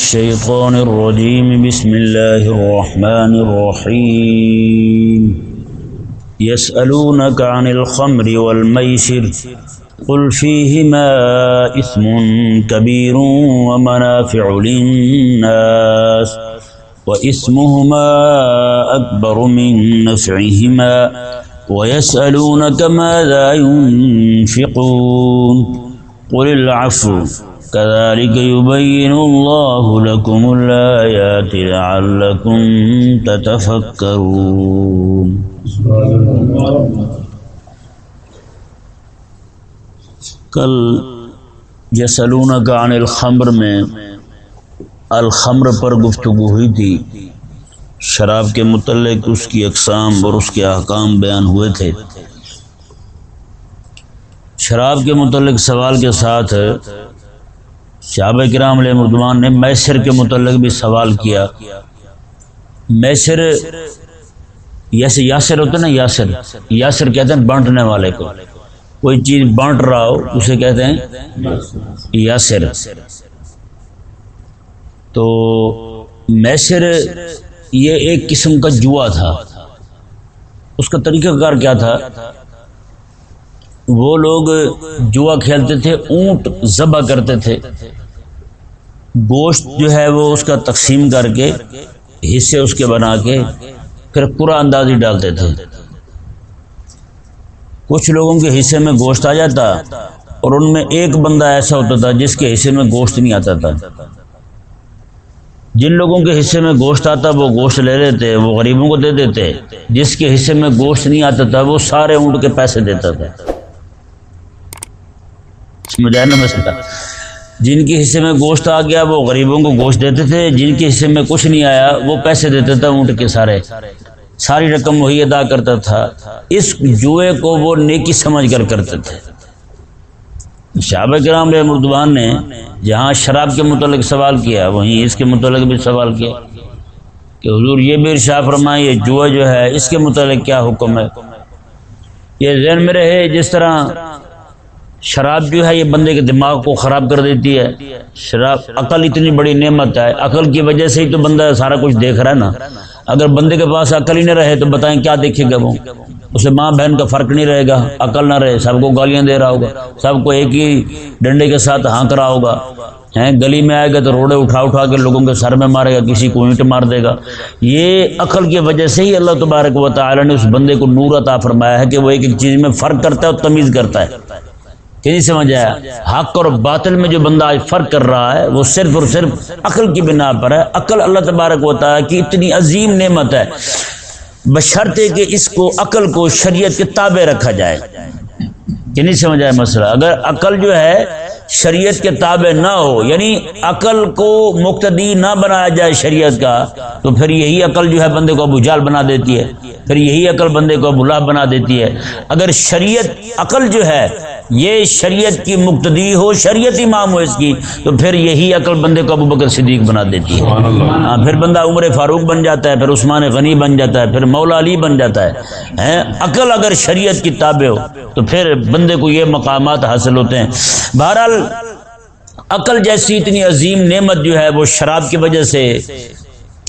الشيطان الرجيم. بسم الله الرحمن الرحيم. يسألونك عن الخمر والميسر. قل فيهما إثم كبير ومنافع للناس، وإثمهما أكبر من نفعهما. ويسألونك ماذا ينفقون. قل العفو. كذلك يبين الله لكم الآيات لعلكم تتفكرون. کل یسلون کا عن الخمر میں الخمر پر گفتگو ہوئی تھی۔ شراب کے متعلق اس کی اقسام اور اس کے احکام بیان ہوئے تھے۔ شراب کے متعلق سوال کے ساتھ شاب کرام علیہ مردمان نے میسر کے متعلق بھی سوال کیا۔ میسر یسے یاسر ہوتا ہے نا یاسر۔ یاسر کہتے ہیں بانٹنے والے کو۔ کوئی چیز بانٹ رہا ہو، اسے کہتے ہیں یاسر۔ تو میسر یہ ایک قسم کا جوا تھا۔ اس کا طریقہ کار کیا تھا؟ وہ لوگ جوا کھیلتے تھے، اونٹ ذبح کرتے تھے۔ گوشت جو ہے وہ اس کا تقسیم کر کے حصے اس کے بنا کے پھر پورا اندازی ڈالتے تھے۔ کچھ لوگوں کے حصے میں گوشت آ جاتا اور ان میں ایک بندہ ایسا ہوتا تھا جس کے حصے میں گوشت نہیں آتا تھا۔ جن لوگوں کے حصے میں گوشت آتا وہ گوشت لے لیتے، وہ غریبوں کو دے دیتے۔ جس کے حصے میں گوشت نہیں آتا تھا وہ سارے اونٹ کے پیسے دیتا تھا۔ نا مسئلہ۔ جن کے حصے میں گوشت آ گیا، وہ غریبوں کو گوشت دیتے تھے، جن کے حصے میں کچھ نہیں آیا، وہ پیسے دیتے تھے اونٹ کے سارے۔ ساری رقم وہی ادا کرتا تھا۔ اس جوئے کو وہ نیکی سمجھ کر کرتے تھے۔ شاب کرام مردوان نے جہاں شراب کے متعلق سوال کیا، وہیں اس کے متعلق بھی سوال کیا۔ کہ حضور یہ بھی ارشا فرمائے یہ جوا جو ہے، اس کے متعلق کیا حکم ہے؟ یہ ذہن میں رہے، جس طرح شراب جو ہے یہ بندے کے دماغ کو خراب کر دیتی ہے۔ شراب عقل اتنی بڑی نعمت ہے۔ عقل کی وجہ سے ہی تو بندہ سارا کچھ دیکھ رہا ہے نا۔ اگر بندے کے پاس عقل ہی نہ رہے تو بتائیں کیا دیکھے گا وہ؟ اسے ماں بہن کا فرق نہیں رہے گا۔ عقل نہ رہے، سب کو گالیاں دے رہا ہوگا۔ سب کو ایک ہی ڈنڈے کے ساتھ ہانک رہا ہوگا۔ گلی میں آئے گا تو روڑے اٹھا اٹھا کے لوگوں کے سر میں مارے گا، کسی کو اینٹ مار دے گا۔ یہ عقل کی وجہ سے ہی اللہ تبارک و تعالی نے اس بندے کو نور عطا فرمایا ہے کہ وہ ایک ایک چیز میں فرق کرتا ہے اور تمیز کرتا ہے۔ کہ نہیں سمجھ آیا؟ حق اور باطل میں جو بندہ آج فرق کر رہا ہے وہ صرف اور صرف عقل کی بنا پر ہے۔ عقل اللہ تبارک ہوتا ہے کہ اتنی عظیم نعمت ہے۔ بشرطے کہ اس کو عقل کو شریعت کے تابع رکھا جائے۔ کہ نہیں سمجھ آیا مسئلہ؟ اگر عقل جو ہے شریعت کے تابع نہ ہو یعنی عقل کو مقتدی نہ بنایا جائے شریعت کا تو پھر یہی عقل جو ہے بندے کو ابو جال بنا دیتی ہے پھر یہی عقل بندے کو ابو لاب بنا دیتی ہے۔ اگر شریعت عقل جو ہے یہ شریعت کی مقتدی ہو شریعت امام ہو اس کی تو پھر یہی عقل بندے کو ابو بکر صدیق بنا دیتی ہے۔ ہاں پھر بندہ عمر فاروق بن جاتا ہے پھر عثمان غنی بن جاتا ہے پھر مولا علی بن جاتا ہے۔ عقل اگر شریعت کی تابع ہو تو پھر بندے کو یہ مقامات حاصل ہوتے ہیں۔ بہرحال عقل جیسی اتنی عظیم نعمت جو ہے وہ شراب کی وجہ سے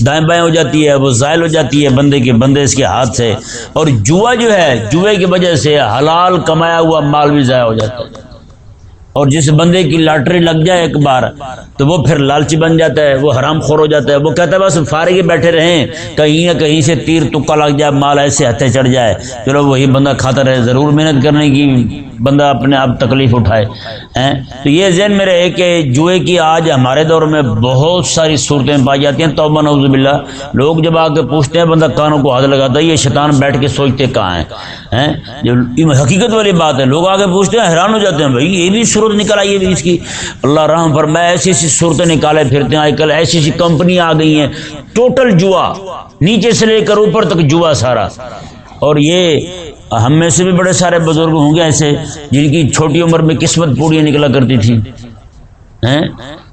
دائیں بائیں ہو جاتی ہے، وہ زائل ہو جاتی ہے بندے کے، بندے اس کے ہاتھ سے۔ اور جوا جو ہے، جوئے کی وجہ سے حلال کمایا ہوا مال بھی ضائع ہو جاتا ہے۔ اور جس بندے کی لاٹری لگ جائے ایک بار، تو وہ پھر لالچی بن جاتا ہے، وہ حرام خور ہو جاتا ہے۔ وہ کہتا ہے، بس فارغ بیٹھے رہیں۔ کہیں نہ کہیں سے تیر تکا لگ جائے، مال ایسے ہتھے چڑھ جائے۔ چلو وہی بندہ کھاتا رہے، ضرور محنت کرنے کی۔ بندہ اپنے آپ تکلیف اٹھائے تو یہ ذہن میں رہے کہ جوئے کی آج ہمارے دور میں بہت ساری صورتیں پائی جاتی ہیں۔ توبہ نوز باللہ۔ لوگ جب آ کے پوچھتے ہیں، بندہ کانوں کو ہاتھ لگاتا ہے، یہ شیطان بیٹھ کے سوچتے کہاں ہیں؟ جو حقیقت والی بات ہے۔ لوگ آگے پوچھتے ہیں، حیران ہو جاتے ہیں، بھائی، یہ بھی صورت نکل آئی ہے اس کی۔ اللہ رحم پر میں ایسی ایسی صورتیں نکالے پھرتے ہیں۔ آج کل ایسی ایسی کمپنی آ گئی ہیں۔ ٹوٹل جوا، نیچے سے لے کر اوپر تک جوا سارا۔ اور یہ ہم میں سے بھی بڑے سارے بزرگ ہوں گے ایسے جن کی چھوٹی عمر میں قسمت پوڑیاں نکلا کرتی تھی۔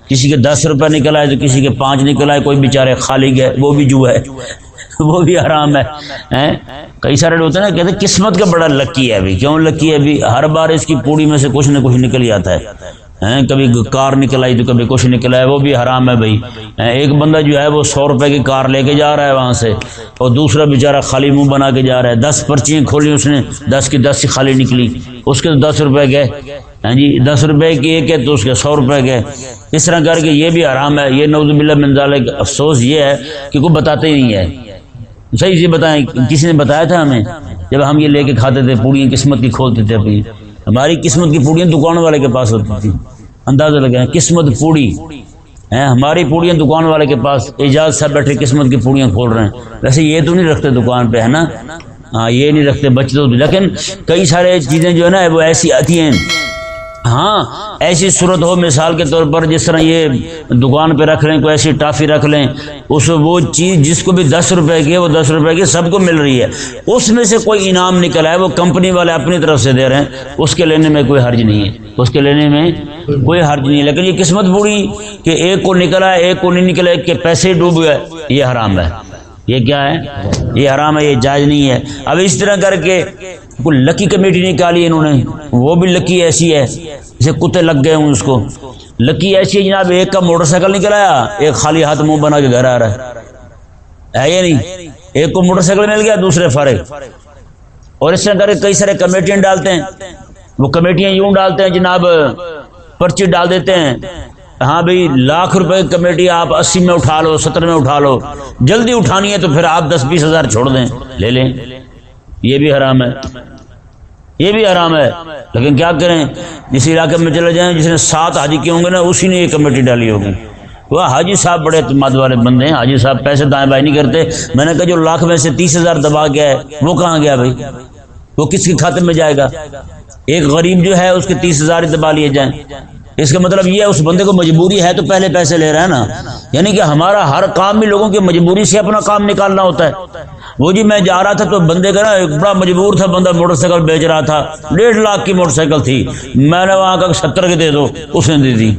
کسی کے دس روپے نکل آئے تو کسی کے پانچ نکل آئے، کوئی بےچارے خالی گئے، وہ بھی جو ہے، وہ بھی حرام ہے۔ کئی سارے لوگ ہوتے ہیں نا، کہتے قسمت کا بڑا لکی ہے ابھی۔ کیوں لکی ہے ابھی؟ ہر بار اس کی پوڑی میں سے کچھ نہ کچھ نکل جاتا ہے۔ ہیں، کبھی کار نکل آئی تو کبھی کچھ نکل آئے وہ بھی حرام ہے بھائی۔ ایک بندہ جو ہے وہ سو روپے کی کار لے کے جا رہا ہے وہاں سے، اور دوسرا بیچارہ خالی منہ بنا کے جا رہا ہے۔ دس پرچیاں کھولی اس نے، دس کی دس خالی نکلی۔ اس کے تو دس روپے گئے۔ ہاں جی دس روپے کی ایک ہے تو اس کے سو روپے گئے۔ اس طرح کر کے یہ بھی حرام ہے۔ یہ نوز بلّہ منظال افسوس یہ ہے کہ کوئی بتاتے ہی نہیں ہے۔ صحیح سے بتائیں، کسی نے بتایا تھا ہمیں؟ جب ہم یہ لے کے کھاتے تھے، پوڑیاں قسمت کی کھولتے تھے اپنی۔ ہماری قسمت کی پوڑیاں دکان والے کے پاس ہوتی تھی۔ اندازہ لگا قسمت پوڑی، ہیں، ہماری پوڑیاں دکان والے کے پاس اعجاز صاحب بیٹھے قسمت کی پوڑیاں کھول رہے ہیں۔ ویسے یہ تو نہیں رکھتے دکان پہ، ہے نا؟ ہاں یہ نہیں رکھتے، بچے تو لیکن کئی سارے چیزیں جو ہے نا، وہ ایسی آتی ہیں۔ ہاں ایسی صورت ہو، مثال کے طور پر جس طرح یہ دکان پہ رکھ لیں، کوئی ایسی ٹافی رکھ لیں، اس وہ چیز جس کو بھی دس روپے کی ہے، وہ دس روپے کی سب کو مل رہی ہے۔ اس میں سے کوئی انعام نکلا ہے وہ کمپنی والے اپنی طرف سے دے رہے ہیں، اس کے لینے میں کوئی حرج نہیں ہے۔ اس کے لینے میں کوئی حرج نہیں ہے۔ لیکن یہ قسمت بوڑھی کہ ایک کو نکلا ہے ایک کو نہیں نکلا، ایک پیسے ڈوب گئے، یہ حرام ہے۔ یہ کیا ہے؟ یہ حرام ہے، یہ جائز نہیں ہے۔ اب اس طرح کر کے کوئی لکی کمیٹی نکالی انہوں نے؟ وہ بھی لکی ایسی ہے جسے کتے لگ گئے ہوں اس کو۔ لکی ایسی ہے جناب، ایک کا موٹر سائیکل نکل آیا ایک خالی ہاتھ منہ بنا کے گھر آ رہا ہے۔ یہ نہیں؟ ایک کو موٹر سائیکل مل گیا، دوسرے فارغ۔ اور اس طرح کر کے کئی سارے کمیٹیاں ڈالتے ہیں۔ وہ کمیٹیاں یوں ڈالتے ہیں، جناب، پرچی ڈال دیتے ہیں۔ ہاں بھائی، لاکھ روپے کمیٹی آپ اسی میں اٹھا لو، ستر میں اٹھا لو۔ جلدی اٹھانی ہے تو پھر آپ دس بیس ہزار چھوڑ دیں۔ لے لیں۔ یہ بھی حرام ہے۔ یہ بھی حرام ہے۔ لیکن کیا کریں؟ جس علاقے میں چلے جائیں، جس نے سات حاجی کے ہوں گے نا، اسی نے یہ کمیٹی ڈالی ہوگی۔ وہ حاجی صاحب بڑے اعتماد والے بندے ہیں۔ حاجی صاحب پیسے دائیں بائیں نہیں کرتے۔ میں نے کہا جو لاکھ میں سے تیس ہزار دبا گیا ہے، وہ کہاں گیا بھائی؟ وہ کس کے کھاتے میں جائے گا؟ ایک غریب جو ہے، اس کے تیس ہزار دبا لیے جائیں۔ اس کا مطلب یہ ہے، اس بندے کو مجبوری ہے تو پہلے پیسے لے رہا ہے نا۔ یعنی کہ ہمارا ہر کام بھی لوگوں کی مجبوری سے اپنا کام نکالنا ہوتا ہے۔ وہ جی میں جا رہا تھا تو بندے کا نا ایک بڑا مجبور تھا بندہ موٹر سائیکل بیچ رہا تھا۔ ڈیڑھ لاکھ کی موٹر سائیکل تھی۔ میں نے وہاں کا ستر کے دے دو۔ اس نے دے دی۔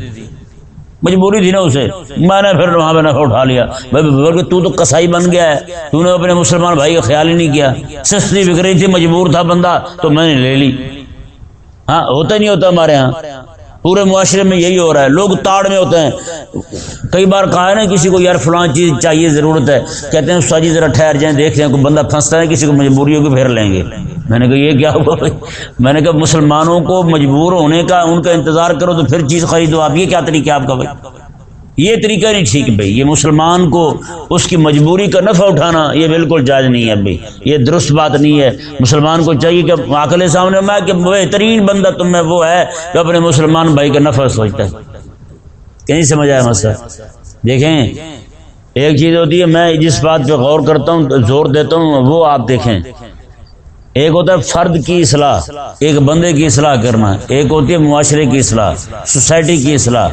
مجبوری تھی نا اسے۔ میں نے پھر وہاں پہ نفع اٹھا لیا۔ بھائی تو تو کسائی بن گیا ہے۔ تو نے اپنے مسلمان بھائی کا خیال ہی نہیں کیا۔ سستی بک رہی تھی، مجبور تھا بندہ، تو میں نے لے لی۔ ہاں ہوتا نہیں ہوتا ہمارے ہاں۔ پورے معاشرے میں یہی ہو رہا ہے۔ لوگ تاڑ میں ہوتے ہیں۔ کئی بار کہا ہے نا، کسی کو یار فلاں چیز چاہیے، ضرورت ہے۔ کہتے ہیں جی ذرا ٹھہر جائیں، دیکھ لیں، کوئی بندہ پھنستا ہے، کسی کو مجبوری ہوگی پھیر لیں گے۔ میں نے کہا، یہ کیا ہوا میں نے کہا، مسلمانوں کو مجبور ہونے کا، ان کا انتظار کرو تو پھر چیز خریدو آپ، یہ کیا طریقہ آپ کا بھائی؟ یہ طریقہ نہیں ٹھیک بھائی، یہ مسلمان کو اس کی مجبوری کا نفع اٹھانا یہ بالکل جائز نہیں ہے بھائی۔ یہ درست بات نہیں ہے۔ مسلمان کو چاہیے کہ آکل سامنے میں کہ بہترین بندہ تم میں وہ ہے جو اپنے مسلمان بھائی کا نفع سوچتا ہے۔ کہیں سمجھ آیا مسئلہ؟ دیکھیں، ایک چیز ہوتی ہے، میں جس بات پہ غور کرتا ہوں، زور دیتا ہوں، وہ آپ دیکھیں۔ ایک ہوتا ہے فرد کی اصلاح، ایک بندے کی اصلاح کرنا۔ ایک ہوتی ہے معاشرے کی اصلاح، سوسائٹی کی اصلاح۔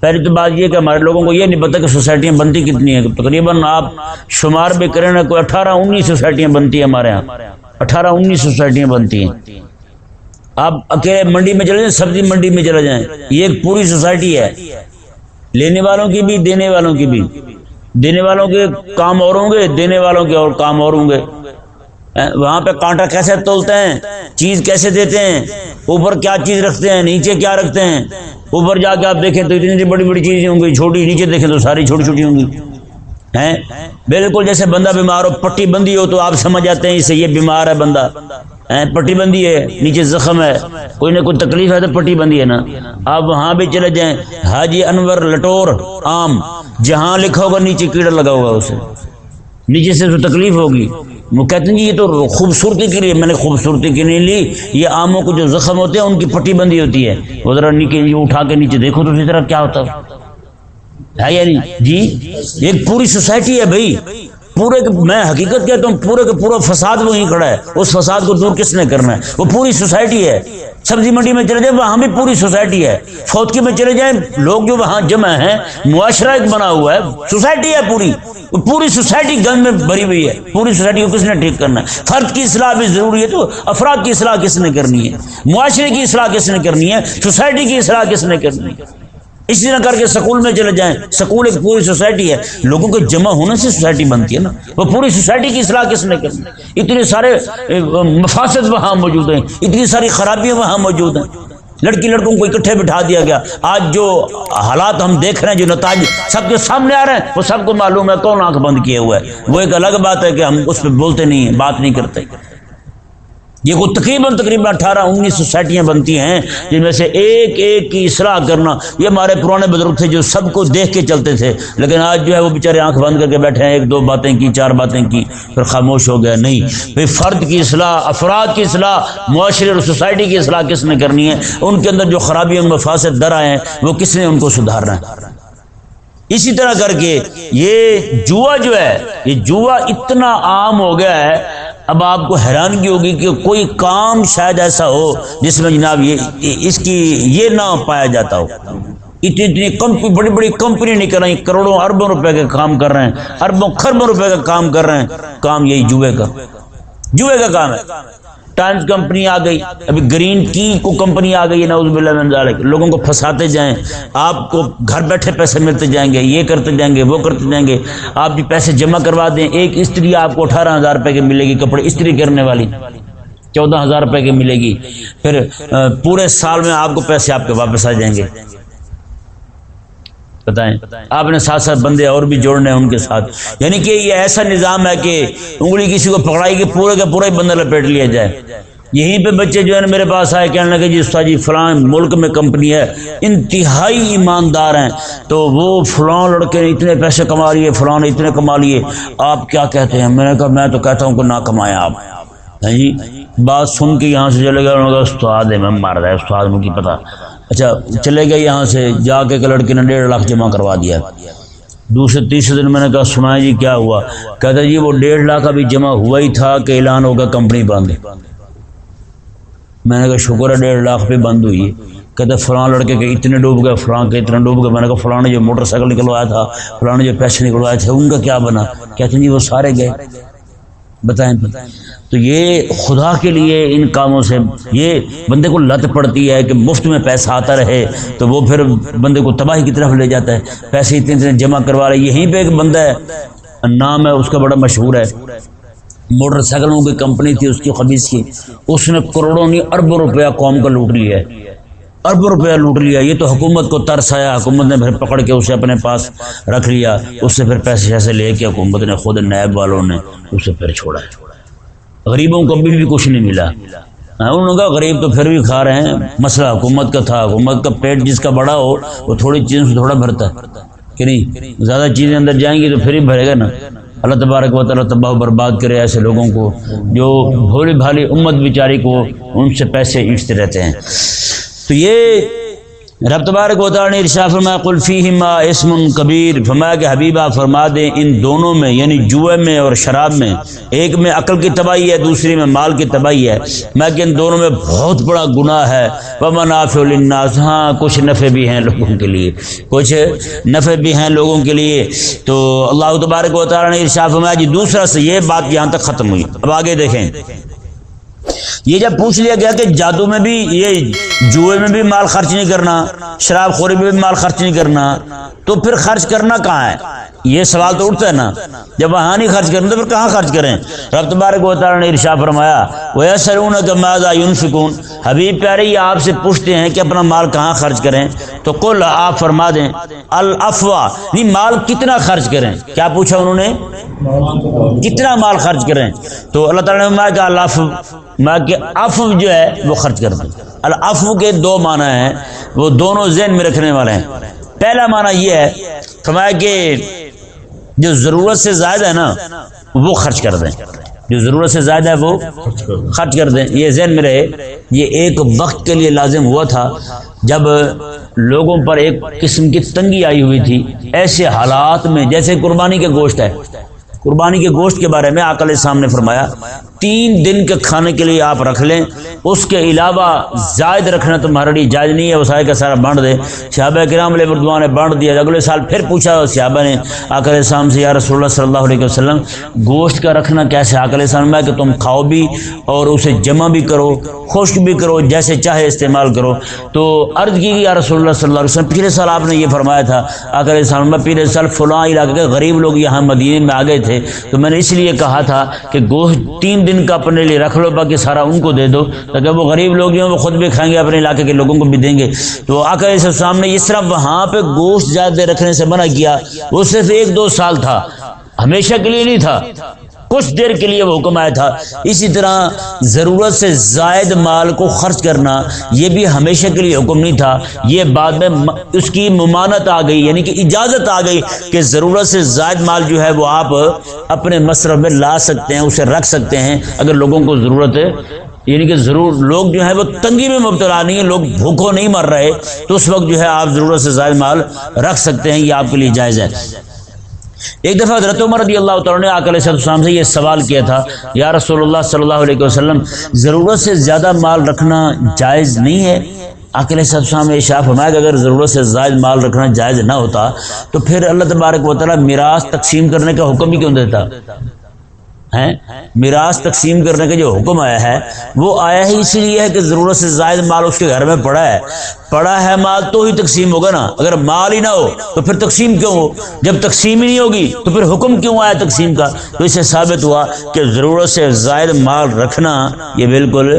پہلی تو بات یہ کہ ہمارے لوگوں کو یہ نہیں پتا کہ سوسائٹیاں بنتی کتنی ہیں تقریباً آپ شمار بھی کریں نا کوئی اٹھارہ انیس سوسائٹیاں بنتی ہیں ہمارے یہاں۔ اٹھارہ انیس سوسائٹیاں بنتی ہیں۔ آپ اکیلے منڈی میں چلے جائیں، سبزی منڈی میں چلے جائیں۔ یہ ایک پوری سوسائٹی ہے۔ لینے والوں کی بھی، دینے والوں کی بھی۔ دینے والوں کے کام اور ہوں گے، دینے والوں کے اور کام اور ہوں گے۔ وہاں پہ کانٹا کیسے تولتے ہیں؟ چیز کیسے دیتے ہیں؟ اوپر کیا چیز رکھتے ہیں؟ نیچے کیا رکھتے ہیں؟ اوپر جا کے آپ دیکھیں تو اتنی بڑی بڑی چیزیں ہوں گی، چھوٹی، نیچے دیکھیں تو ساری چھوٹی چھوٹی ہوں گی۔ ہیں؟ بالکل جیسے بندہ بیمار ہو، پٹی بندی ہو تو آپ سمجھ جاتے ہیں اسے یہ بیمار ہے بندہ۔ پٹی بندی ہے، نیچے زخم ہے۔ کوئی نہ کوئی تکلیف ہے تو پٹی بندی ہے نا۔ آپ وہاں بھی چلے جائیں، حاجی انور لٹور عام، جہاں لکھا ہوگا نیچے کیڑا لگا ہوگا اسے۔ نیچے سے تو تکلیف ہوگی۔ وہ کہتے ہیں یہ تو خوبصورتی کے لیے میں نے خوبصورتی کے لیے لی، یہ آموں کو جو زخم ہوتے ہیں، ان کی پٹی بندی ہوتی ہے۔ وہ ذرا نیچے اٹھا کے نیچے دیکھو تو اسی طرح کیا ہوتا ہے۔ یا نہیں؟ جی؟ ایک پوری سوسائٹی ہے بھائی۔ پورے میں حقیقت کہتا ہوں، پورے کا پورا فساد وہیں کھڑا ہے۔ اس فساد کو دور کس نے کرنا ہے؟ وہ پوری سوسائٹی ہے۔ سبزی منڈی میں چلے جائیں، وہاں بھی پوری سوسائٹی ہے۔ فوتکی میں چلے جائیں، لوگ جو وہاں جمع ہیں، معاشرہ ایک بنا ہوا ہے۔ سوسائٹی ہے پوری۔ پوری سوسائٹی گند میں بھری ہوئی ہے۔ پوری سوسائٹی کو کس نے ٹھیک کرنا ہے؟ فرد کی اصلاح بھی ضروری ہے تو افراد کی اصلاح کس نے کرنی ہے؟ معاشرے کی اصلاح کس نے کرنی ہے؟ سوسائٹی کی اصلاح کس نے کرنی ہے؟ اسی طرح کر کے سکول میں چلے جائیں۔ سکول ایک پوری سوسائٹی ہے۔ لوگوں کے جمع ہونے سے سوسائٹی بنتی ہے نا۔ وہ پوری سوسائٹی کی اصلاح کس نے کرنی؟ اتنے سارے مفاصد وہاں موجود ہیں۔ اتنی ساری خرابیاں وہاں موجود ہیں۔ لڑکی لڑکوں کو اکٹھے بٹھا دیا گیا۔ آج جو حالات ہم دیکھ رہے ہیں، جو نتائج سب کے سامنے آ رہے ہیں، وہ سب کو معلوم ہے کون آنکھ بند کیے ہوئے وہ ایک الگ بات ہے کہ ہم اس پہ بولتے نہیں ہیں، بات نہیں کرتے۔ یہ کو تقریباً تقریباً اٹھارہ انیس سوسائٹیاں بنتی ہیں جن میں سے ایک ایک کی اصلاح کرنا یہ ہمارے پرانے بزرگ تھے جو سب کو دیکھ کے چلتے تھے، لیکن آج جو ہے وہ بیچارے آنکھ بند کر کے بیٹھے ہیں، ایک دو باتیں کی، چار باتیں کی، پھر خاموش ہو گیا نہیں بھائی فرد کی اصلاح، افراد کی اصلاح، معاشرے اور سوسائٹی کی اصلاح کس نے کرنی ہے؟ ان کے اندر جو خرابی ان مفاصد در آئے ہیں، وہ کس نے ان کو سدھارنا ہے؟ اسی طرح کر کے یہ جوا جو ہے، یہ جوا اتنا عام ہو گیا ہے اب آپ کو حیرانگی ہوگی کہ کوئی کام شاید ایسا ہو جس میں جناب یہ اس کی یہ نہ پایا جاتا ہو۔ اتنی اتنی کمپنی بڑی بڑی کمپنی نہیں کر رہی، کروڑوں اربوں روپے کا کام کر رہے ہیں، اربوں خربوں روپے کا کام کر رہے ہیں۔ کام یہی جوئے کا۔ جوئے کا کام ہے۔ ٹائمز کمپنی آ گئی ابھی گرین کی کو کمپنی آ گئی لوگوں کو پھنساتے جائیں آپ کو گھر بیٹھے پیسے ملتے جائیں گے یہ کرتے جائیں گے وہ کرتے جائیں گے آپ بھی پیسے جمع کروا دیں ایک استری آپ کو اٹھارہ ہزار روپے کی ملے گی کپڑے استری کرنے والی چودہ ہزار روپے کی ملے گی پھر پورے سال میں آپ کو پیسے آپ کے واپس آ جائیں گے بتائیں۔ آپ نے ساتھ ساتھ بندے اور بھی جوڑنے ہیں ان کے ساتھ۔ یعنی کہ یہ ایسا نظام ہے کہ انگلی کسی کو پکڑائی کہ پورے کا پورا ہی بندہ لپیٹ لیا جائے۔ یہیں پہ بچے جو ہے میرے پاس آئے کہنے لگے جی استاد جی فلاں ملک میں کمپنی ہے، انتہائی ایماندار ہیں۔ تو وہ فلاں لڑکے نے اتنے پیسے کما لیے، فلاں نے اتنے کما لیے۔ آپ کیا کہتے ہیں؟ میں نے کہا، میں تو کہتا ہوں کہ نہ کمائے آپ۔ جی بات سن کے یہاں سے چلے گئے۔ استاد ہے، میں مار رہا ہے، استاد مجھے پتا۔ اچھا چلے گئے یہاں سے، جا کے لڑکی نے ڈیڑھ لاکھ جمع کروا دیا۔ دوسرے، تیسرے دن میں نے کہا سنا جی کیا ہوا؟ کہتا جی وہ ڈیڑھ لاکھ ابھی جمع ہوا ہی تھا کہ اعلان ہوگا کمپنی بند میں نے کہا، شکر ہے، ڈیڑھ لاکھ پہ بند ہوئی۔ کہتے فلاں لڑکے کے اتنے ڈوب گئے، فلاں کے اتنے ڈوب گئے۔ میں نے کہا، فلاں نے جو موٹر سائیکل نکلوایا تھا، فلاں نے جو پیسے نکلوائے تھے، ان کا کیا بنا؟ کہتے ہیں جی وہ سارے گئے۔ بتائیں۔ تو یہ خدا کے لیے ان کاموں سے یہ بندے کو لت پڑتی ہے کہ مفت میں پیسہ آتا رہے، تو وہ پھر بندے کو تباہی کی طرف لے جاتا ہے۔ پیسے اتنے اتنے جمع کروا رہے، یہیں پہ ایک بندہ ہے۔ نام ہے، اس کا بڑا مشہور ہے۔ موٹر سائیکلوں کی کمپنی تھی، اس کی خبیص کی۔ اس نے کروڑوں نہیں، اربوں روپیہ قوم کا لوٹ لیا ہے۔ اربوں روپیہ لوٹ لیا، یہ تو حکومت کو ترس آیا، حکومت نے پھر پکڑ کے اسے اپنے پاس رکھ لیا۔ اس سے پھر پیسے شیسے لے کے حکومت نے خود نیب والوں نے اسے پھر چھوڑا۔ غریبوں کو بھی کچھ نہیں ملا۔ ہاں، انہوں نے کہا غریب تو پھر بھی کھا رہے ہیں۔ مسئلہ حکومت کا تھا۔ حکومت کا پیٹ جس کا بڑا ہو، وہ تھوڑی چیزوں سے تھوڑا بھرتا ہے۔ کہ نہیں، زیادہ چیزیں اندر جائیں گی تو پھر ہی بھرے گا نا۔ اللہ تبارک و تعالیٰ تباہ برباد کرے ایسے لوگوں کو جو بھولی بھالی امت بیچاری کو ان سے پیسے اینچتے رہتے ہیں۔ تو یہ رب تبارک و نے ارشا فرمایا قلفی ما اسم کبیر۔ فرمایا کہ حبیبہ فرما دیں، ان دونوں میں یعنی جوئے میں اور شراب میں، ایک میں عقل کی تباہی ہے، دوسری میں مال کی تباہی ہے۔ میں کہ ان دونوں میں بہت بڑا گناہ ہے۔ وہ منافع الناس ہاں کچھ نفع بھی ہیں لوگوں کے لیے۔ کچھ نفع بھی ہیں لوگوں کے لیے۔ تو اللہ تبارک و تعالی نے ارشا فرمایا جی دوسرا سے یہ بات یہاں تک ختم ہوئی۔ اب آگے دیکھیں۔ یہ جب پوچھ لیا گیا کہ جادو میں بھی یہ جوئے میں بھی مال خرچ نہیں کرنا شراب خوری میں بھی مال خرچ نہیں کرنا، تو پھر خرچ کرنا کہاں ہے؟ یہ سوال تو اٹھتا ہے نا، جب وہاں نہیں خرچ کرنا تو پھر کہاں خرچ کریں؟ رب تبارک و تعالی نے ارشا فرمایا وہ سرون کا ماضا یون سکون حبیب پیارے، یہ آپ سے پوچھتے ہیں کہ اپنا مال کہاں خرچ کریں؟ تو کل آپ فرما دیں الافوا نہیں یعنی مال کتنا خرچ کریں؟ کیا پوچھا انہوں نے؟ کتنا مال خرچ کریں؟ تو اللہ تعالیٰ نے کہا الف میں کہ اف جو ہے وہ خرچ کر دیں۔ الف کے دو معنی ہیں، وہ دونوں ذہن میں رکھنے والے ہیں۔ پہلا معنی یہ ہے، فرمایا کہ جو ضرورت سے زائد ہے نا، وہ خرچ کر دیں۔ جو ضرورت سے زائد ہے، وہ خرچ کر دیں۔ یہ ذہن میں رہے، یہ ایک وقت کے لیے لازم ہوا تھا۔ جب لوگوں پر ایک قسم کی تنگی آئی ہوئی تھی، ایسے حالات میں، جیسے قربانی کے گوشت ہے۔ قربانی کے گوشت کے بارے میں آکل سامنے فرمایا تین دن کے کھانے کے لیے آپ رکھ لیں۔ اس کے علاوہ زائد رکھنا تمہارے لیے جی جائز نہیں ہے، وہ سارے کا سارا بانٹ دے۔ صحابہ کرام علیہ مردوا نے بانٹ دیا۔ اگلے سال پھر پوچھا، صحابہ نے آکل شام سے، یا رسول اللہ صلی اللہ علیہ وسلم، گوشت کا رکھنا کیسے؟ آکل شام میں کہ تم کھاؤ بھی اور اسے جمع بھی کرو، خشک بھی کرو، جیسے چاہے استعمال کرو۔ تو عرض کی یا رسول اللہ صلی اللہ علیہ وسلم، پچھلے سال آپ نے یہ فرمایا تھا آکل شام میں پچھلے سال فلاں علاقے کے غریب لوگ یہاں مدینے میں آ گئے تھے۔ تو میں نے اس لیے کہا تھا کہ گوشت تین دن کا اپنے لیے رکھ لو، باقی سارا ان کو دے دو۔ تاکہ وہ غریب لوگ ہیں، وہ خود بھی کھائیں گے، اپنے علاقے کے لوگوں کو بھی دیں گے۔ تو آقا علیہ السلام سامنے اس طرح وہاں پہ گوشت زیادہ رکھنے سے منع کیا۔ وہ صرف ایک دو سال تھا، ہمیشہ کے لیے نہیں تھا۔ کچھ دیر کے لیے وہ حکم آیا تھا۔ اسی طرح ضرورت سے زائد مال کو خرچ کرنا، یہ بھی ہمیشہ کے لیے حکم نہیں تھا۔ یہ بعد میں اس کی ممانت آ گئی یعنی کہ اجازت آ گئی کہ ضرورت سے زائد مال جو ہے وہ آپ اپنے مصرف میں لا سکتے ہیں، اسے رکھ سکتے ہیں۔ اگر لوگوں کو ضرورت ہے یعنی کہ ضرور لوگ جو ہے وہ تنگی میں مبتلا نہیں ہیں، لوگ بھوکھوں نہیں مر رہے۔ تو اس وقت جو ہے آپ ضرورت سے زائد مال رکھ سکتے ہیں، یہ آپ کے لیے جائز ہے۔ ایک دفعہ حضرت عمر رضی اللہ تعالیٰ نے آکل السلام سے یہ سوال کیا تھا، یا رسول اللہ صلی اللہ علیہ وسلم، ضرورت سے زیادہ مال رکھنا جائز نہیں ہے؟ آکل السلام نے شاہ فرمایا کہ اگر ضرورت سے زائد مال رکھنا جائز نہ ہوتا، تو پھر اللہ تبارک و تعالیٰ میراث تقسیم کرنے کا حکم ہی کیوں دیتا؟ میراث تقسیم کرنے کا جو حکم آیا ہے، وہ آیا ہی اسی لیے ہے کہ ضرورت سے زائد مال اس کے گھر میں پڑا ہے۔ پڑا ہے مال تو ہی تقسیم ہوگا نا۔ اگر مال ہی نہ ہو تو پھر تقسیم کیوں ہو؟ جب تقسیم ہی نہیں ہوگی تو پھر حکم کیوں آیا تقسیم کا؟ تو اسے ثابت ہوا کہ ضرورت سے زائد مال رکھنا یہ بالکل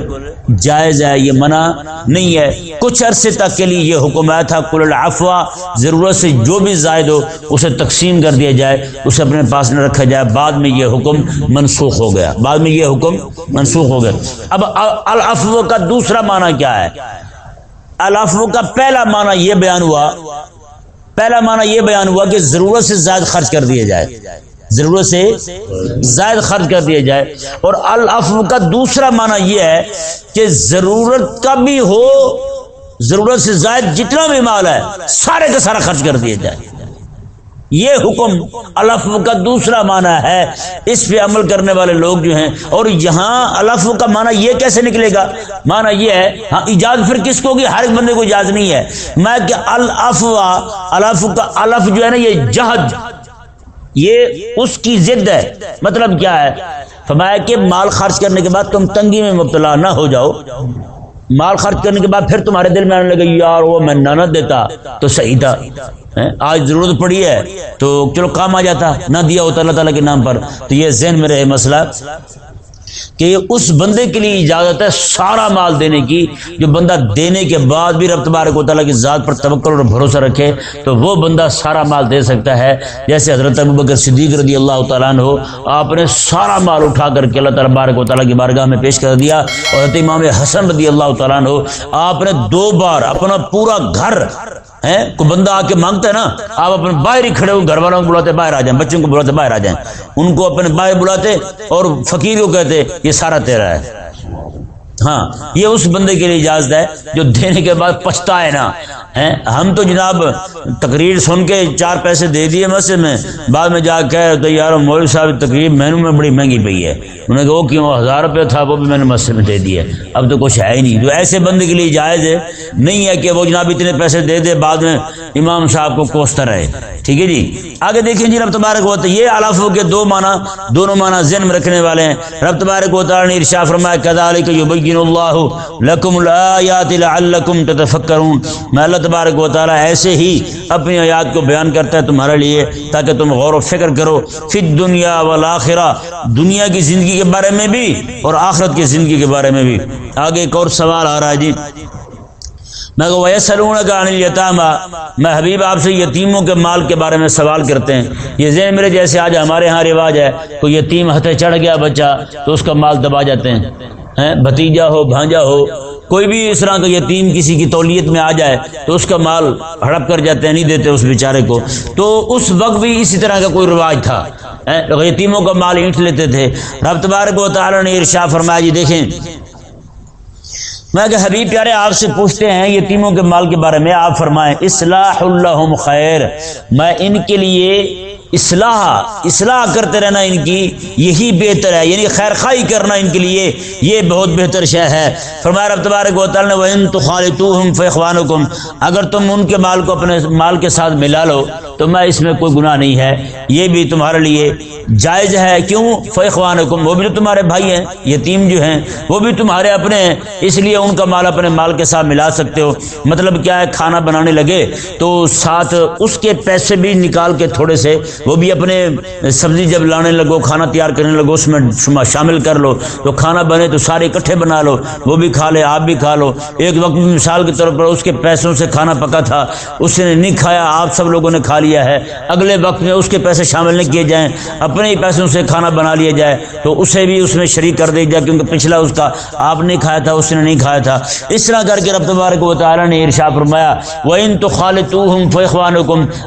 جائز ہے، یہ منع نہیں ہے۔ کچھ عرصے تک کے لیے یہ حکم آیا تھا کل العفوا ضرورت سے جو بھی زائد ہو، اسے تقسیم کر دیا جائے، اسے اپنے پاس نہ رکھا جائے۔ بعد میں یہ حکم منسوخ ہو گیا۔ بعد میں یہ حکم منسوخ ہو گیا۔ اب الافو کا دوسرا معنی کیا ہے؟ الافو کا پہلا معنی یہ بیان ہوا، پہلا معنی یہ بیان ہوا کہ ضرورت سے زائد خرچ کر دیا جائے۔ ضرورت سے زائد خرچ کر دیا جائے۔ اور الافو کا دوسرا معنی یہ ہے کہ ضرورت کا بھی ہو، ضرورت سے زائد جتنا بھی مال ہے، سارے کا سارا خرچ کر دیا جائے۔ یہ حکم الف کا دوسرا معنی ہے۔ اس پہ عمل کرنے والے لوگ جو ہیں، اور یہاں الف کا معنی یہ کیسے نکلے گا؟ معنی یہ ہے ہاں ایجاد پھر کس کو ہوگی؟ ہر ایک بندے کو ایجاد نہیں ہے۔ میں کہ الفا الف کا الف جو ہے نا، یہ جہد۔ یہ اس کی ضد ہے۔ مطلب کیا ہے؟ فرمایا کہ مال خرچ کرنے کے بعد تم تنگی میں مبتلا نہ ہو جاؤ۔ مال خرچ کرنے کے بعد پھر تمہارے دل میں آنے لگے، یار وہ میں نہ دیتا تو صحیح تھا۔ آج ضرورت پڑی ہے تو چلو کام آ جاتا، نہ دیا ہوتا اللہ تعالیٰ کے نام پر۔ تو یہ ذہن میں رہے مسئلہ۔ کہ اس بندے کے لیے اجازت ہے سارا مال دینے کی، جو بندہ دینے کے بعد بھی رب تبارک و تعالیٰ کی ذات پر توکل اور بھروسہ رکھے، تو وہ بندہ سارا مال دے سکتا ہے۔ جیسے حضرت ابو بکر صدیق رضی اللہ تعالیٰ ہو آپ نے سارا مال اٹھا کر کے اللہ تعالیٰ بارک و تعالیٰ کی بارگاہ میں پیش کر دیا۔ اور حضرت امام حسن رضی اللہ تعالیٰ ہو آپ نے دو بار اپنا پورا گھر کوئی بندہ آ کے مانگتا ہے نا، آپ اپنے باہر ہی کھڑے ہو گھر والوں کو بلاتے، باہر آ جائیں، بچوں کو بلاتے، باہر آ جائیں۔ ان کو اپنے باہر بلاتے اور فقیر کو کہتے، یہ سارا تیرا ہے۔ ہاں یہ اس بندے کے لیے اجازت ہے جو دینے کے بعد پچھتا ہے نا۔ ہم تو جناب تقریر سن کے چار پیسے دے دیے مسجد میں، بعد میں جا کے تو یار مولوی صاحب، تقریر مینو میں بڑی مہنگی پی ہے۔ انہوں نے کہا، وہ کیوں؟ ہزار روپے تھا، وہ بھی میں نے مسجد میں دے دیا اب تو کچھ ہے ہی نہیں۔ جو ایسے بندے کے لیے جائز ہے۔ نہیں ہے کہ وہ جناب اتنے پیسے دے دے، بعد میں امام صاحب کو کوستا رہے۔ ٹھیک ہے جی؟ آگے دیکھیں جی رب تبارک ہوتا یہ الافوں کے دو معنی، دونوں معنی ذہن میں رکھنے والے ہیں۔ رب تبارک ہوتا نے ارشا فرمایا، کذالک یبین اللہ لکم الایات لعلکم تتفکرون میں اللہ تبارک و تعالی ایسے ہی اپنی آیات کو بیان کرتا ہے تمہارے لیے تاکہ تم غور و فکر کرو فی الدنیا والآخرہ، دنیا کی زندگی کے بارے میں بھی اور آخرت کی زندگی کے بارے میں بھی۔ آگے ایک اور سوال آ رہا ہے جی۔ میں ویسلون کا انل یتامہ میں حبیب آپ سے یتیموں کے مال کے بارے میں سوال کرتے ہیں۔ یہ ذہن میرے جیسے آج ہمارے ہاں رواج ہے، کوئی یتیم ہتھے چڑھ گیا بچہ تو اس کا مال دبا جاتے ہیں؟ بھتیجا ہو، بھانجا ہو کوئی بھی اس طرح کا یتیم کسی کی تولیت میں آ جائے تو اس کا مال ہڑپ کر جاتے ہیں، نہیں دیتے اس بیچارے کو۔ تو اس وقت بھی اسی طرح کا کوئی رواج تھا۔ یتیموں کا مال اینٹ لیتے تھے۔ رب تبارک و تعالی نے ارشا فرمایا جی دیکھیں۔ میں کہ حبیب پیارے، آپ سے پوچھتے ہیں یتیموں کے مال کے بارے میں، آپ فرمائیں، اصلاح اللہ خیر۔ میں ان کے لیے اصلاح اصلاح کرتے رہنا ان کی، یہی بہتر ہے یعنی خیر خائی کرنا ان کے لیے، یہ بہت بہتر شے ہے۔ فرمایا رب تبارک و تعالی نے تو خالتوہم فاخوانکم اگر تم ان کے مال کو اپنے مال کے ساتھ ملا لو تو میں اس میں کوئی گناہ نہیں ہے۔ یہ بھی تمہارے لیے جائز ہے۔ کیوں؟ فیخوان وہ بھی تو تمہارے بھائی ہیں، یتیم جو ہیں، وہ بھی تمہارے اپنے ہیں۔ اس لیے ان کا مال اپنے مال کے ساتھ ملا سکتے ہو۔ مطلب کیا ہے؟ کھانا بنانے لگے تو ساتھ اس کے پیسے بھی نکال کے تھوڑے سے وہ بھی اپنے سبزی جب لانے لگو، کھانا تیار کرنے لگو، اس میں شامل کر لو۔ تو کھانا بنے تو سارے اکٹھے بنا لو۔ وہ بھی کھا لے، آپ بھی کھا لو۔ ایک وقت مثال کے طور پر اس کے پیسوں سے کھانا پکا تھا، اس نے نہیں کھایا، آپ سب لوگوں نے کھا لیا ہے۔ اگلے وقت میں اس کے پیسے شامل نہیں کیے جائیں، اپنے ہی پیسوں سے کھانا بنا لیا جائے، تو اسے بھی اس میں شریک کر دیا جائے، کیونکہ پچھلا اس کا آپ نے کھایا تھا، اس نے نہیں کھایا تھا۔ اس طرح کر کے رب تبارک و تعالیٰ نے ارشا فرمایا وہ ان تو خالد فیخوان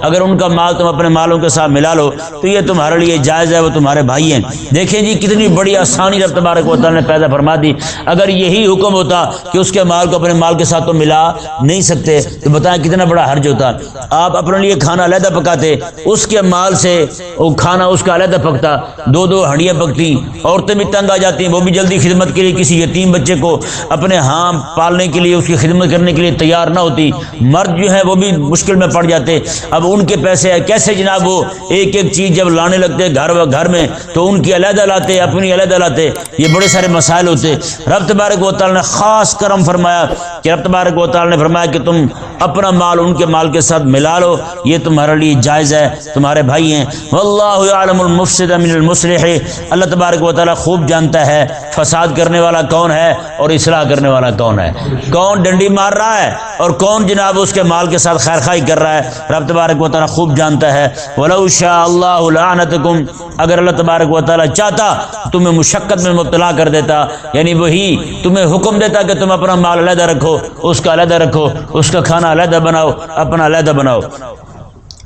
اگر ان کا مال تم اپنے مالوں کے ساتھ ملا لو، تو یہ تمہارے لیے جائز ہے، وہ تمہارے بھائی ہیں۔ دیکھیں جی کتنی بڑی آسانی رب تبارک و تعالیٰ نے پیدا فرما دی۔ اگر یہی حکم ہوتا کہ اس کے مال کو اپنے مال کے ساتھ تو ملا نہیں سکتے، تو بتائیں کتنا بڑا حرج ہوتا۔ آپ اپنے لیے کھانا علیحدہ علیحدہ پکاتے، اس کے مال سے وہ کھانا اس کا علیحدہ پکتا، دو دو ہڈیاں پکتی، عورتیں بھی تنگ آ جاتی ہیں وہ بھی جلدی خدمت کے لیے کسی یتیم بچے کو اپنے ہاں پالنے کے لیے، اس کی خدمت کرنے کے لیے تیار نہ ہوتی۔ مرد جو ہے وہ بھی مشکل میں پڑ جاتے۔ اب ان کے پیسے کیسے جناب وہ ایک ایک چیز جب لانے لگتے گھر گھر میں، تو ان کی علیحدہ لاتے، اپنی علیحدہ لاتے۔ یہ بڑے سارے مسائل ہوتے۔ رب تبارک و تعالیٰ نے خاص کرم فرمایا کہ رب تبارک و تعالیٰ نے فرمایا کہ تم اپنا مال ان کے مال کے ساتھ ملا لو، یہ تمہارا تمہارے لیے جائز ہے، تمہارے بھائی ہیں۔ واللہ عالم المفسد من المصلح۔ اللہ تبارک و تعالیٰ خوب جانتا ہے فساد کرنے والا کون ہے اور اصلاح کرنے والا کون ہے۔ کون ڈنڈی مار رہا ہے اور کون جناب اس کے مال کے ساتھ خیر خائی کر رہا ہے؟ رب تبارک و تعالیٰ خوب جانتا ہے۔ ولو شاء اللہ لعنتکم اگر اللہ تبارک و تعالیٰ چاہتا، تمہیں مشقت میں مبتلا کر دیتا یعنی وہی تمہیں حکم دیتا کہ تم اپنا مال علیحدہ رکھو، اس کا علیحدہ رکھو، اس کا کھانا علیحدہ بناؤ، اپنا علیحدہ بناؤ۔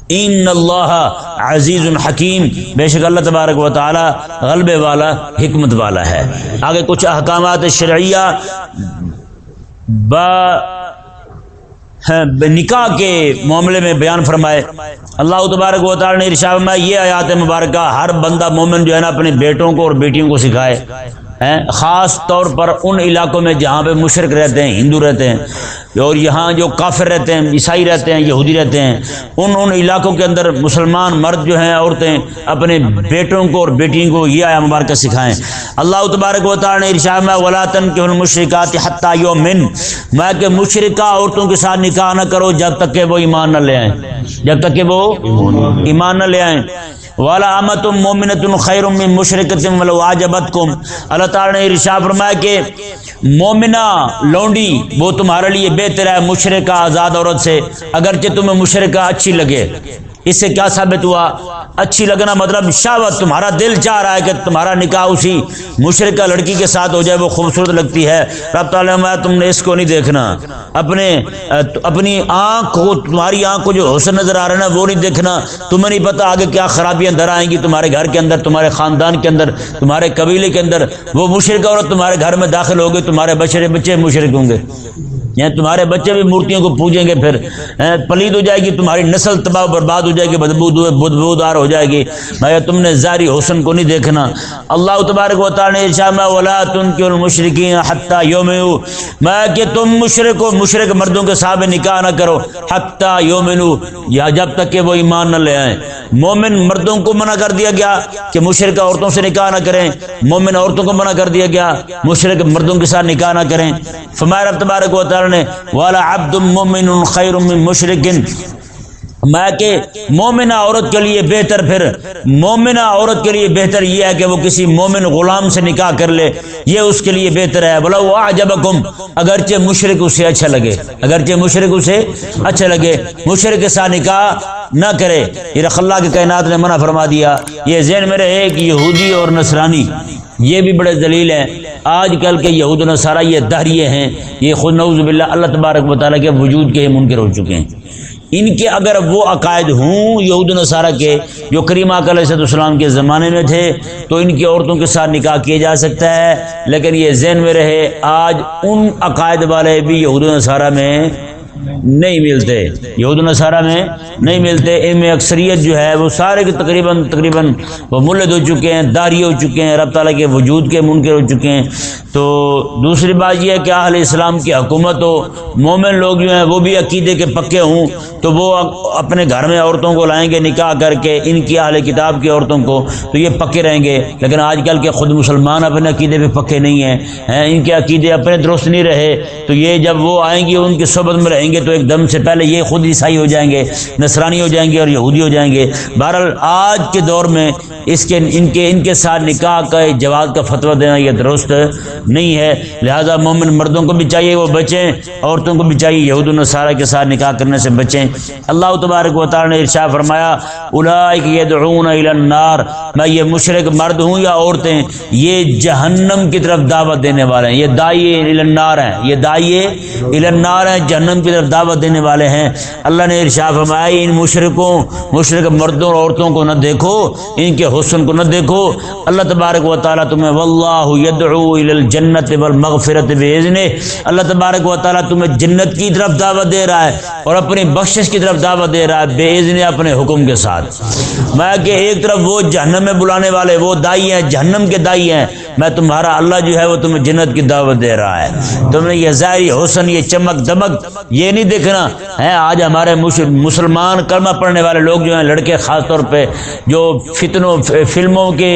ان اللہ عزیز الحکیم بے شک اللہ تبارک و تعالی غلبے والا، حکمت والا ہے۔ آگے کچھ احکامات شرعیہ با ہاں، نکاح کے معاملے میں بیان فرمائے۔ اللہ تبارک و تعالی نے ارشاد میں یہ آیات مبارکہ ہر بندہ مومن جو ہے نا، اپنے بیٹوں کو اور بیٹیوں کو سکھائے۔ خاص طور پر ان علاقوں میں جہاں پہ مشرق رہتے ہیں، ہندو رہتے ہیں، اور یہاں جو کافر رہتے ہیں، عیسائی رہتے ہیں، یہودی رہتے ہیں، ان ان علاقوں کے اندر مسلمان مرد جو ہیں، عورتیں اپنے بیٹوں کو اور بیٹیوں کو یہ آیا مبارکہ سکھائیں۔ اللہ تبارک و تعالیٰ نے ارشاد میں ولاطن کے مشرقات حتیٰ یومن میں کہ مشرقہ عورتوں کے ساتھ نکاح نہ کرو جب تک کہ وہ ایمان نہ لے آئیں۔ جب تک کہ وہ ایمان نہ لے آئیں۔ والا امت مومنت خیر مشرقت واجبت کم اللہ تعالیٰ نے ارشاد فرمایا کہ مومنہ لونڈی، وہ تمہارے لیے بہتر ہے مشرقہ آزاد عورت سے، اگرچہ تمہیں مشرقہ اچھی لگے۔ اس سے کیا ثابت ہوا؟ اچھی لگنا مطلب شاوت تمہارا دل چاہ رہا ہے کہ تمہارا نکاح اسی مشرقہ لڑکی کے ساتھ ہو جائے، وہ خوبصورت لگتی ہے۔ رب تعالیٰ تم نے اس کو نہیں دیکھنا۔ اپنے، اپنی آنکھ کو، تمہاری آنکھ کو جو حسن نظر آ رہا ہے نا، وہ نہیں دیکھنا۔ تمہیں نہیں پتا آگے کیا خرابیاں در آئیں گی تمہارے گھر کے اندر، تمہارے خاندان کے اندر، تمہارے قبیلے کے اندر۔ وہ مشرق عورت تمہارے گھر میں داخل ہوگی، تمہارے بچے بچے مشرق ہوں گے۔ یعنی تمہارے بچے بھی مورتیوں کو پوجیں گے، پھر پلید ہو جائے گی، تمہاری نسل تباہ برباد ہو جائے گی بدبودار ہو جائے گی۔ میں تم نے ظاہری حسن کو نہیں دیکھنا۔ اللہ تبارک و تعالی نے ارشاد میں ولا تن کے یوم میں کہ تم مشرک و مشرک مردوں کے ساتھ نکاح نہ کرو۔ حتی یوم یا جب تک کہ وہ ایمان نہ لے آئیں۔ مومن مردوں کو منع کر دیا گیا کہ مشرق عورتوں سے نکاح نہ کریں۔ مومن عورتوں کو منع کر دیا گیا مشرق مردوں کے ساتھ نکاح نہ کریں۔ فمائر تبارک و تعالی نے والا عبد مومن خیر من مشرک. میں کہ مومنہ عورت کے لیے بہتر پھر، مومنہ عورت کے لیے بہتر یہ ہے کہ وہ کسی مومن غلام سے نکاح کر لے، یہ اس کے لیے بہتر ہے۔ بولا وہ جب اگرچہ مشرق اسے اچھا لگے، اگرچہ مشرق اسے اچھا لگے۔ مشرق کے ساتھ نکاح نہ کرے۔ یہ رخ اللہ کے کائنات نے منع فرما دیا۔ یہ ذہن میں رہے کہ یہودی اور نصرانی، یہ بھی بڑے دلیل ہیں۔ آج کل کے یہود نصارہ یہ دہریے ہیں۔ یہ خود نعوذ باللہ، اللہ تبارک و تعالیٰ کے وجود کے منکر ہو چکے ہیں۔ ان کے اگر وہ عقائد ہوں یہود نصارہ کے جو کریمہ علیہ السلام کے زمانے میں تھے، تو ان کی عورتوں کے ساتھ نکاح کیا جا سکتا ہے، لیکن یہ ذہن میں رہے، آج ان عقائد والے بھی یہود نصارہ میں نہیں ملتے۔ یہود نصارہ میں نہیں ملتے۔ ان میں اکثریت جو ہے وہ سارے کے تقریباً تقریباً وہ ملد ہو چکے ہیں، داری ہو چکے ہیں، رب تعالیٰ کے وجود کے منکر ہو چکے ہیں۔ تو دوسری بات یہ ہے کہ اہل اسلام کی حکومت ہو، مومن لوگ جو ہیں وہ بھی عقیدے کے پکے ہوں۔ تو وہ اپنے گھر میں عورتوں کو لائیں گے نکاح کر کے، ان کی اہل کتاب کی عورتوں کو، تو یہ پکے رہیں گے۔ لیکن آج کل کے خود مسلمان اپنے عقیدے پہ پکے نہیں ہیں۔ ان کے عقیدے اپنے درست نہیں رہے۔ تو یہ جب وہ آئیں گے ان کی صحبت میں رہیں کریں گے تو ایک دم سے پہلے یہ خود عیسائی ہو جائیں گے، نصرانی ہو جائیں گے اور یہودی ہو جائیں گے۔ بہرحال آج کے دور میں اس کے، ان کے ان کے ساتھ نکاح کا جواز کا فتویٰ دینا یہ درست نہیں ہے۔ لہذا مومن مردوں کو بھی چاہیے وہ بچیں، عورتوں کو بھی چاہیے یہود النصارہ کے ساتھ نکاح کرنے سے بچیں۔ اللہ تبارک و تعالی نے ارشاد فرمایا اولئک یدعون الی النار، میں یہ مشرک مرد ہوں یا عورتیں، یہ جہنم کی طرف دعوت دینے والے ہیں۔ یہ دائی النار ہیں، یہ دائی النار ہیں، جہنم کی طرف اور دعوت دینے والے ہیں۔ اللہ نے ارشاد فرمایا، ان مشرکوں، مشرک مردوں اور عورتوں کو نہ دیکھو، ان کے حسن کو نہ دیکھو۔ اللہ تبارک و تعالی تمہیں واللہ یدعو الی الجنت والمغفرت باذن اللہ تبارک و تعالی تمہیں جنت کی طرف دعوت دے رہا ہے اور اپنی بخشش کی طرف دعوت دے رہا ہے بے اذن اپنے حکم کے ساتھ۔ میں کہ ایک طرف وہ جہنم میں بلانے والے، وہ دائی ہیں، جہنم کے دائی ہیں۔ میں تمہارا اللہ جو ہے وہ تمہیں جنت کی دعوت دے رہا ہے۔ تم نے یہ ظاہری حسن، یہ چمک دمک یہ نہیں دیکھنا۔ ہے آج ہمارے مسلمان کلمہ پڑھنے والے لوگ جو ہیں، لڑکے خاص طور پہ جو فتنوں، فلموں کے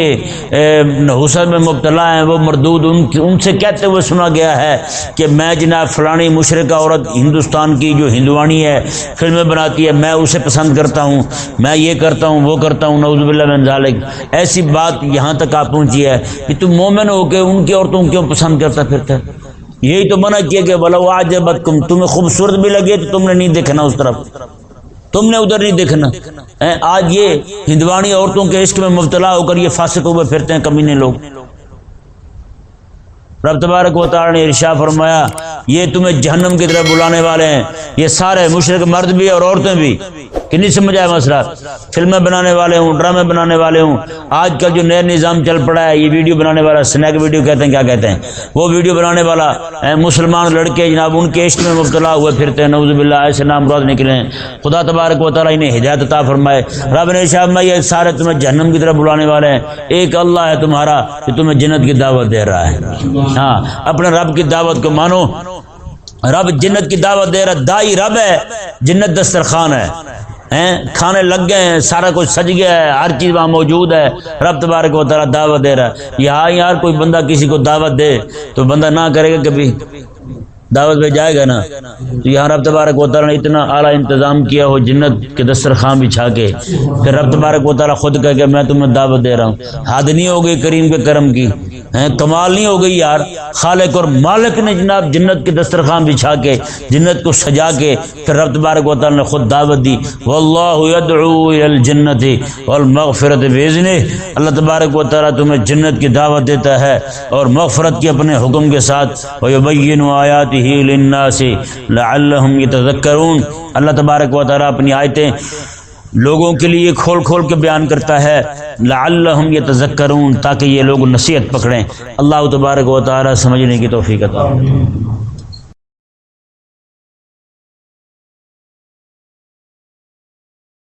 حسن میں مبتلا ہیں، وہ مردود، ان ان سے کہتے ہوئے سنا گیا ہے کہ میں جناب فلانی مشرقہ عورت ہندوستان کی جو ہندوانی ہے، فلمیں بناتی ہے، میں اسے پسند کرتا ہوں، میں یہ کرتا ہوں، وہ کرتا ہوں نوز من ذالک۔ ایسی بات یہاں تک آپ پہنچی ہے کہ تم مومن ہو کے ان کی عورتوں کیوں پسند کرتا پھرتا ہے؟ یہی تو منع کیا کہ بولو آج تم تمہیں خوبصورت بھی لگے تو تم نے نہیں دیکھنا اس طرف۔ تم نے ادھر نہیں دیکھنا۔ آج یہ ہندوانی عورتوں کے عشق میں مبتلا ہو کر یہ فاسق ہوئے پھرتے ہیں کمینے لوگ۔ رب تبارک و تعالی نے ارشا فرمایا، یہ تمہیں جہنم کی طرف بلانے والے ہیں، یہ سارے مشرق مرد بھی اور عورتیں بھی۔ کہ نہیں سمجھ آیا مسئلہ؟ فلمیں بنانے والے ہوں، ڈرامے بنانے والے ہوں۔ آج کل جو نئے نظام چل پڑا ہے، یہ ویڈیو بنانے والا، سنیک ویڈیو کہتے ہیں، کیا کہتے ہیں؟ وہ ویڈیو بنانے والا مسلمان لڑکے جناب، ان کے عشق میں مبتلا ہوئے پھرتے ہیں۔ نوز باللہ، ایسے نام مراد نکلے ہیں۔ خدا تبارک و تعالیٰ انہیں ہدایت عطا فرمائے۔ رب نے شاہ میں یہ سارے تمہیں جہنم کی طرف بلانے والے ہیں۔ ایک اللہ ہے تمہارا کہ تمہیں جنت کی دعوت دے رہا ہے۔ ہاں اپنے رب کی دعوت کو مانو۔ رب جنت کی دعوت دے رہا، دائی رب ہے، جنت دسترخوان ہے۔ کھانے لگ گئے ہیں، سارا کچھ سج گیا ہے، ہر چیز وہاں موجود ہے۔ رب تبارک و تعالیٰ دعوت دے رہا ہے۔ یہاں یار، کوئی بندہ کسی کو دعوت دے تو بندہ نہ کرے گا کبھی۔ دعوت پہ جائے گا نا۔ تو یہاں رب تبارک و تعالیٰ نے اتنا اعلیٰ انتظام کیا ہو جنت کے دسترخوان بچھا کے۔ پھر رب تبارک و تعالیٰ خود کہہ کہ میں تمہیں دعوت دے رہا ہوں۔ حد نہیں ہو گئی کریم کے کرم کی۔ کمال نہیں ہو گئی یار۔ خالق اور مالک نے جناب جنت کے دسترخوان بچھا کے، جنت کو سجا کے پھر رب تبارک و تعالیٰ نے خود دعوت دی۔ واللہ یدعو الجنت والمغفرت بیزنے اللہ تبارک و تعالیٰ تمہیں جنت کی دعوت دیتا ہے اور مغفرت کے اپنے حکم کے ساتھ۔ ویبین آیات ہی للناس لعلہم یتذکرون اللہ تبارک و تعالیٰ اپنی آیتیں لوگوں کے لیے کھول کھول کے بیان کرتا ہے، لعلہم یتذکرون، تاکہ یہ لوگ نصیحت پکڑیں۔ اللہ تبارک و تعالی سمجھنے کی توفیق عطا